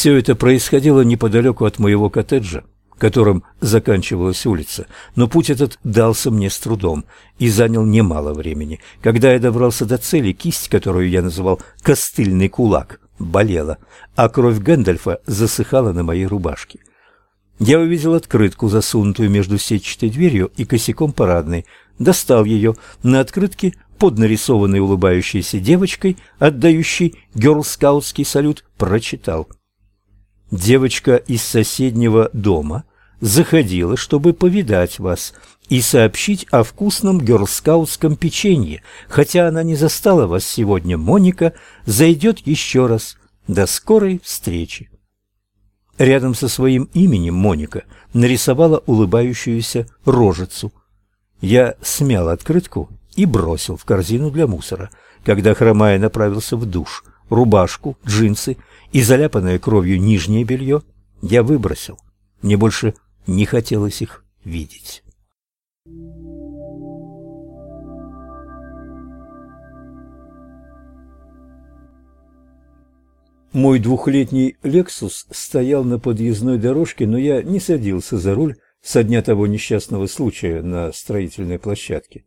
Все это происходило неподалеку от моего коттеджа, которым заканчивалась улица, но путь этот дался мне с трудом и занял немало времени. Когда я добрался до цели, кисть, которую я называл «костыльный кулак», болела, а кровь Гэндальфа засыхала на моей рубашке. Я увидел открытку, засунутую между сетчатой дверью и косяком парадной, достал ее. На открытке под нарисованной улыбающейся девочкой, отдающей герлскаутский салют, прочитал. Девочка из соседнего дома заходила, чтобы повидать вас и сообщить о вкусном герлскаутском печенье. Хотя она не застала вас сегодня, Моника зайдет еще раз. До скорой встречи. Рядом со своим именем Моника нарисовала улыбающуюся рожицу. Я смял открытку и бросил в корзину для мусора, когда хромая направился в душ. Рубашку, джинсы и заляпанное кровью нижнее белье я выбросил. Мне больше не хотелось их видеть. Мой двухлетний «Лексус» стоял на подъездной дорожке, но я не садился за руль со дня того несчастного случая на строительной площадке.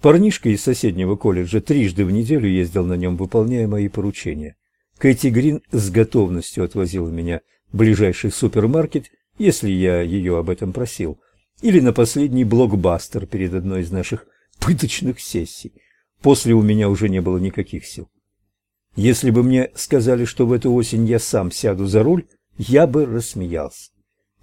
Парнишка из соседнего колледжа трижды в неделю ездил на нем, выполняя мои поручения. Кэти Грин с готовностью отвозила меня в ближайший супермаркет если я ее об этом просил, или на последний блокбастер перед одной из наших пыточных сессий. После у меня уже не было никаких сил. Если бы мне сказали, что в эту осень я сам сяду за руль, я бы рассмеялся.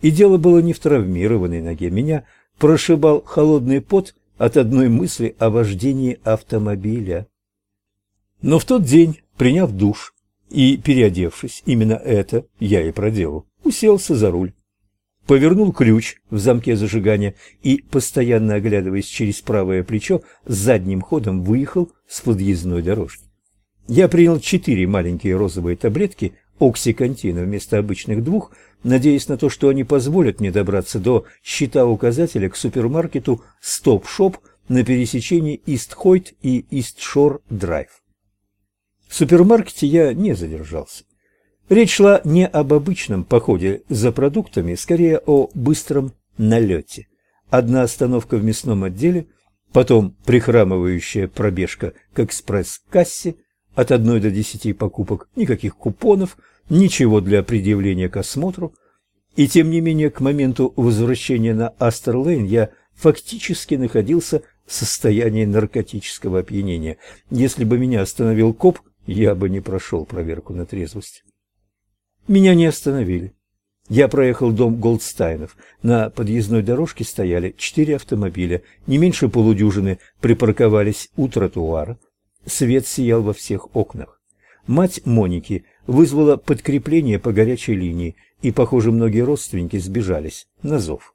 И дело было не в травмированной ноге. Меня прошибал холодный пот от одной мысли о вождении автомобиля. Но в тот день, приняв душ и переодевшись, именно это я и проделал, уселся за руль повернул ключ в замке зажигания и, постоянно оглядываясь через правое плечо, задним ходом выехал с подъездной дорожки. Я принял четыре маленькие розовые таблетки оксикантина вместо обычных двух, надеясь на то, что они позволят мне добраться до щита указателя к супермаркету «Стоп-шоп» на пересечении Ист-Хойт и Ист-Шор-Драйв. В супермаркете я не задержался. Речь шла не об обычном походе за продуктами, скорее о быстром налете. Одна остановка в мясном отделе, потом прихрамывающая пробежка к экспресс-кассе, от одной до десяти покупок, никаких купонов, ничего для предъявления к осмотру. И тем не менее, к моменту возвращения на Астерлейн я фактически находился в состоянии наркотического опьянения. Если бы меня остановил коп, я бы не прошел проверку на трезвость. Меня не остановили. Я проехал дом Голдстайнов. На подъездной дорожке стояли четыре автомобиля, не меньше полудюжины припарковались у тротуара. Свет сиял во всех окнах. Мать Моники вызвала подкрепление по горячей линии, и, похоже, многие родственники сбежались на зов.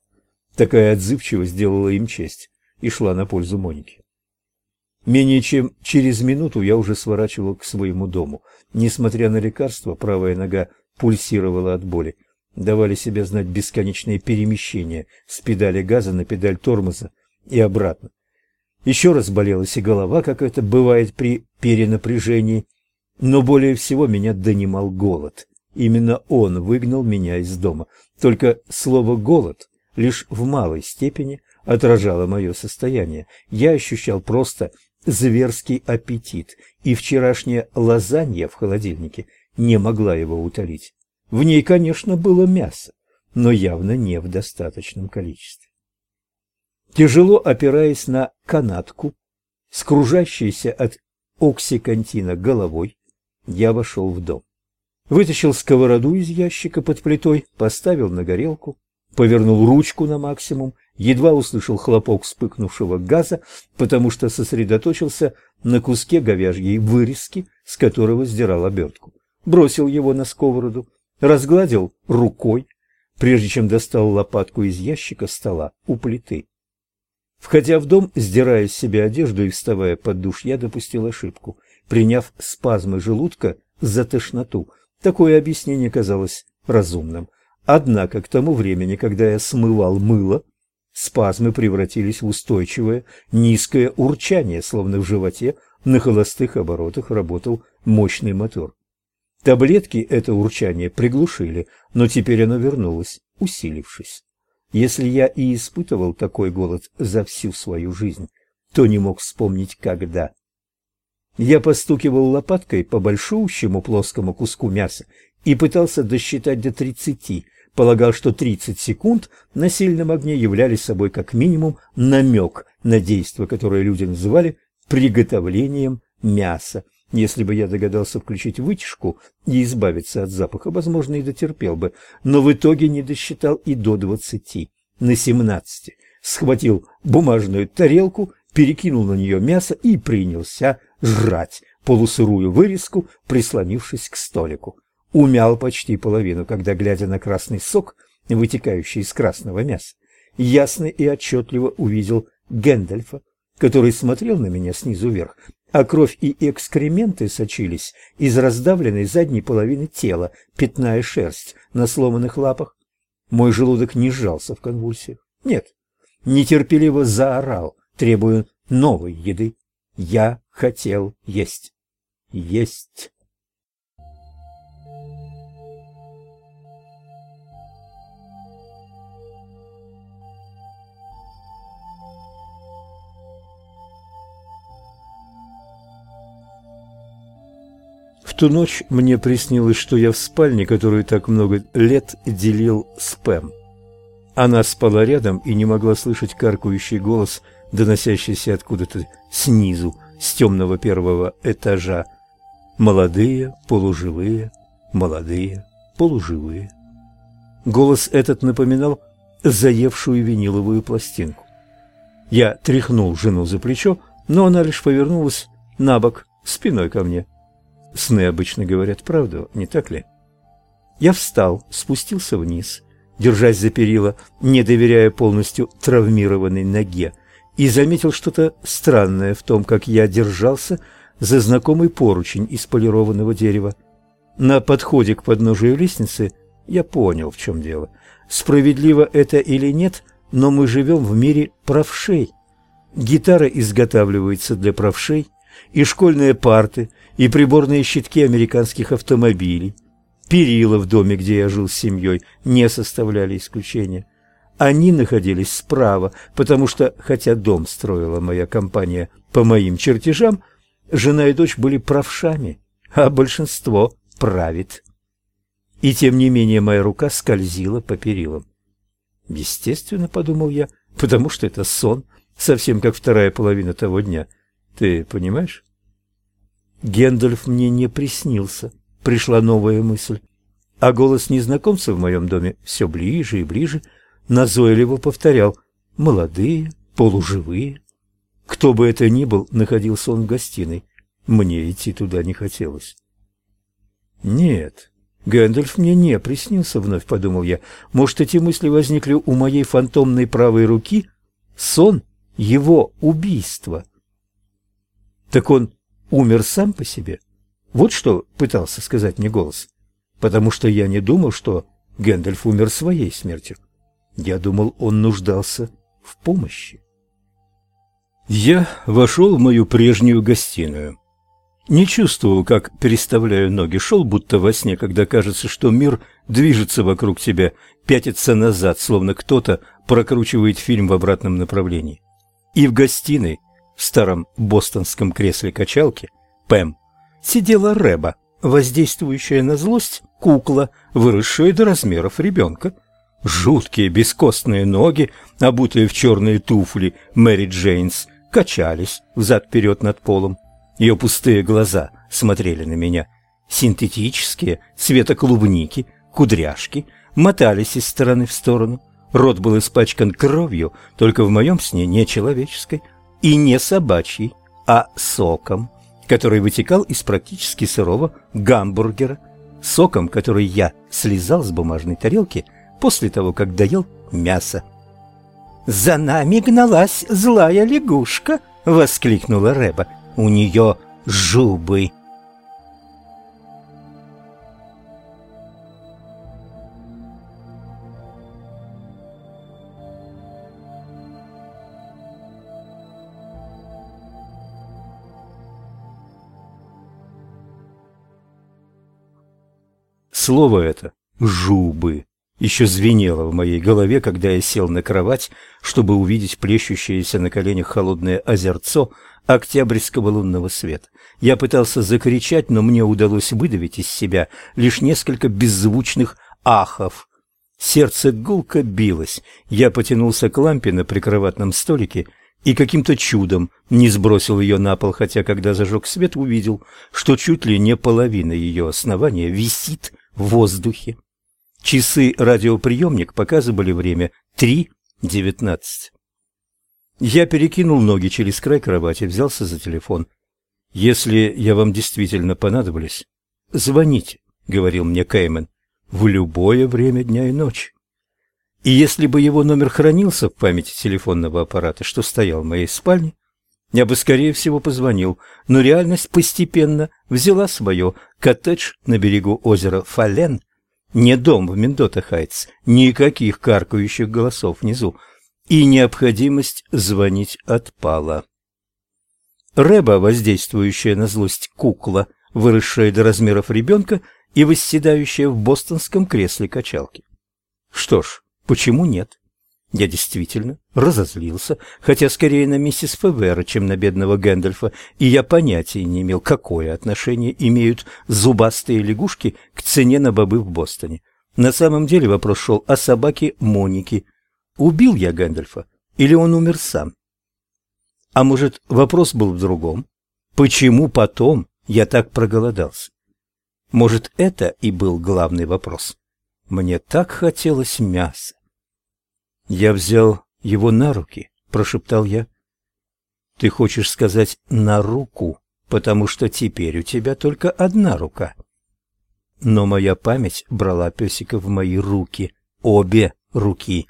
Такая отзывчивость сделала им честь и шла на пользу Монике. Менее чем через минуту я уже сворачивал к своему дому. Несмотря на лекарства, правая нога пульсировала от боли. Давали себя знать бесконечные перемещения с педали газа на педаль тормоза и обратно. Еще раз болелась и голова, как это бывает при перенапряжении, но более всего меня донимал голод. Именно он выгнал меня из дома. Только слово «голод» лишь в малой степени отражало мое состояние. Я ощущал просто зверский аппетит, и вчерашняя лазанья в холодильнике не могла его утолить. В ней, конечно, было мясо, но явно не в достаточном количестве. Тяжело опираясь на канатку, скружащейся от оксикантина головой, я вошел в дом. Вытащил сковороду из ящика под плитой, поставил на горелку, повернул ручку на максимум, едва услышал хлопок вспыхнувшего газа, потому что сосредоточился на куске говяжьей вырезки, с которого сдирал обертку бросил его на сковороду, разгладил рукой, прежде чем достал лопатку из ящика стола у плиты. Входя в дом, сдирая с себя одежду и вставая под душ, я допустил ошибку, приняв спазмы желудка за тошноту. Такое объяснение казалось разумным. Однако к тому времени, когда я смывал мыло, спазмы превратились в устойчивое низкое урчание, словно в животе на холостых оборотах работал мощный мотор. Таблетки это урчание приглушили, но теперь оно вернулось, усилившись. Если я и испытывал такой голод за всю свою жизнь, то не мог вспомнить, когда. Я постукивал лопаткой по большущему плоскому куску мяса и пытался досчитать до тридцати, полагал, что тридцать секунд на сильном огне являлись собой как минимум намек на действие, которое люди называли приготовлением мяса. Если бы я догадался включить вытяжку и избавиться от запаха, возможно, и дотерпел бы, но в итоге не досчитал и до двадцати, на семнадцати. Схватил бумажную тарелку, перекинул на нее мясо и принялся жрать полусырую вырезку, прислонившись к столику. Умял почти половину, когда, глядя на красный сок, вытекающий из красного мяса, ясно и отчетливо увидел Гэндальфа, который смотрел на меня снизу вверх, а кровь и экскременты сочились из раздавленной задней половины тела, пятная шерсть на сломанных лапах. Мой желудок не сжался в конвульсиях. Нет, нетерпеливо заорал, требуя новой еды. Я хотел есть. Есть. Ту ночь мне приснилось, что я в спальне, которую так много лет делил с Пэм. Она спала рядом и не могла слышать каркающий голос, доносящийся откуда-то снизу, с темного первого этажа. Молодые, полуживые, молодые, полуживые. Голос этот напоминал заевшую виниловую пластинку. Я тряхнул жену за плечо, но она лишь повернулась на бок, спиной ко мне. Сны обычно говорят правду, не так ли? Я встал, спустился вниз, держась за перила, не доверяя полностью травмированной ноге, и заметил что-то странное в том, как я держался за знакомый поручень из полированного дерева. На подходе к подножию лестницы я понял, в чем дело. Справедливо это или нет, но мы живем в мире правшей. Гитара изготавливается для правшей, и школьные парты, и приборные щитки американских автомобилей. Перила в доме, где я жил с семьей, не составляли исключения. Они находились справа, потому что, хотя дом строила моя компания по моим чертежам, жена и дочь были правшами, а большинство правит. И тем не менее моя рука скользила по перилам. Естественно, подумал я, потому что это сон, совсем как вторая половина того дня — ты понимаешь? Гендальф мне не приснился. Пришла новая мысль. А голос незнакомца в моем доме все ближе и ближе назойливо повторял «молодые, полуживые». Кто бы это ни был, находился он в гостиной. Мне идти туда не хотелось. Нет, Гэндальф мне не приснился, вновь подумал я. Может, эти мысли возникли у моей фантомной правой руки? Сон его убийства. Так он умер сам по себе? Вот что пытался сказать мне голос. Потому что я не думал, что Гэндальф умер своей смертью. Я думал, он нуждался в помощи. Я вошел в мою прежнюю гостиную. Не чувствовал, как переставляю ноги, шел будто во сне, когда кажется, что мир движется вокруг тебя, пятится назад, словно кто-то прокручивает фильм в обратном направлении. И в гостиной в старом бостонском кресле качалки Пэм сидела Рэба, воздействующая на злость кукла, выросшая до размеров ребенка. Жуткие бескостные ноги, обутые в черные туфли Мэри Джейнс, качались взад-вперед над полом. Ее пустые глаза смотрели на меня. Синтетические, цвета клубники, кудряшки мотались из стороны в сторону. Рот был испачкан кровью, только в моем сне нечеловеческой, и не собачьей, а соком, который вытекал из практически сырого гамбургера, соком, который я слезал с бумажной тарелки после того, как доел мясо. «За нами гналась злая лягушка!» — воскликнула Рэба. «У нее жубы!» Слово это «жубы» еще звенело в моей голове, когда я сел на кровать, чтобы увидеть плещущееся на коленях холодное озерцо октябрьского лунного света. Я пытался закричать, но мне удалось выдавить из себя лишь несколько беззвучных ахов. Сердце гулко билось. Я потянулся к лампе на прикроватном столике и каким-то чудом не сбросил ее на пол, хотя когда зажег свет, увидел, что чуть ли не половина ее основания висит в воздухе. Часы радиоприемник показывали время 3.19. Я перекинул ноги через край кровати, взялся за телефон. «Если я вам действительно понадоблюсь, звоните», — говорил мне Кеймен, — «в любое время дня и ночи». И если бы его номер хранился в памяти телефонного аппарата, что стоял в моей спальне, я бы, скорее всего, позвонил, но реальность постепенно взяла свое. Коттедж на берегу озера Фален, не дом в Мендота-Хайтс, никаких каркающих голосов внизу, и необходимость звонить отпала. Рэба, воздействующая на злость кукла, выросшая до размеров ребенка и восседающая в бостонском кресле качалки. Что ж, почему нет? Я действительно разозлился, хотя скорее на миссис Февера, чем на бедного Гэндальфа, и я понятия не имел, какое отношение имеют зубастые лягушки к цене на бобы в Бостоне. На самом деле вопрос шел о собаке Моники. Убил я Гэндальфа или он умер сам? А может, вопрос был в другом? Почему потом я так проголодался? Может, это и был главный вопрос? Мне так хотелось мяса. Я взял его на руки, прошептал я. Ты хочешь сказать на руку, потому что теперь у тебя только одна рука. Но моя память брала песика в мои руки, обе руки,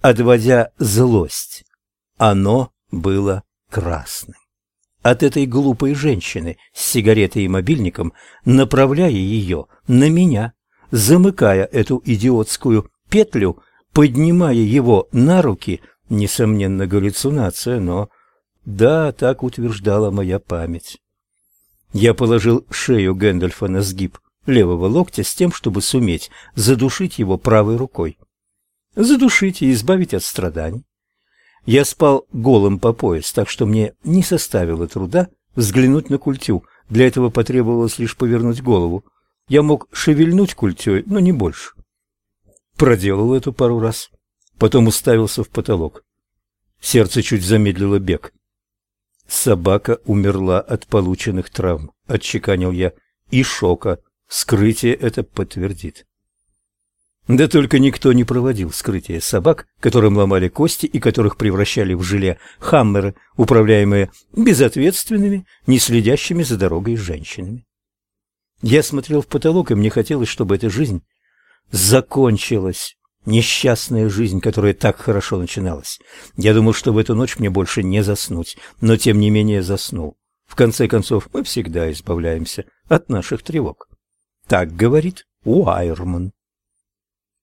отводя злость. Оно было красным. От этой глупой женщины с сигаретой и мобильником, направляя ее на меня, замыкая эту идиотскую петлю, поднимая его на руки, несомненно, галлюцинация, но... Да, так утверждала моя память. Я положил шею Гэндальфа на сгиб левого локтя с тем, чтобы суметь задушить его правой рукой. Задушить и избавить от страданий. Я спал голым по пояс, так что мне не составило труда взглянуть на культю. Для этого потребовалось лишь повернуть голову. Я мог шевельнуть культей, но не больше. Проделал это пару раз, потом уставился в потолок. Сердце чуть замедлило бег. Собака умерла от полученных травм, отчеканил я, и шока. Скрытие это подтвердит. Да только никто не проводил скрытие собак, которым ломали кости и которых превращали в желе хаммеры, управляемые безответственными, не следящими за дорогой женщинами. Я смотрел в потолок, и мне хотелось, чтобы эта жизнь закончилась. Несчастная жизнь, которая так хорошо начиналась. Я думал, что в эту ночь мне больше не заснуть, но тем не менее заснул. В конце концов, мы всегда избавляемся от наших тревог. Так говорит Уайерман.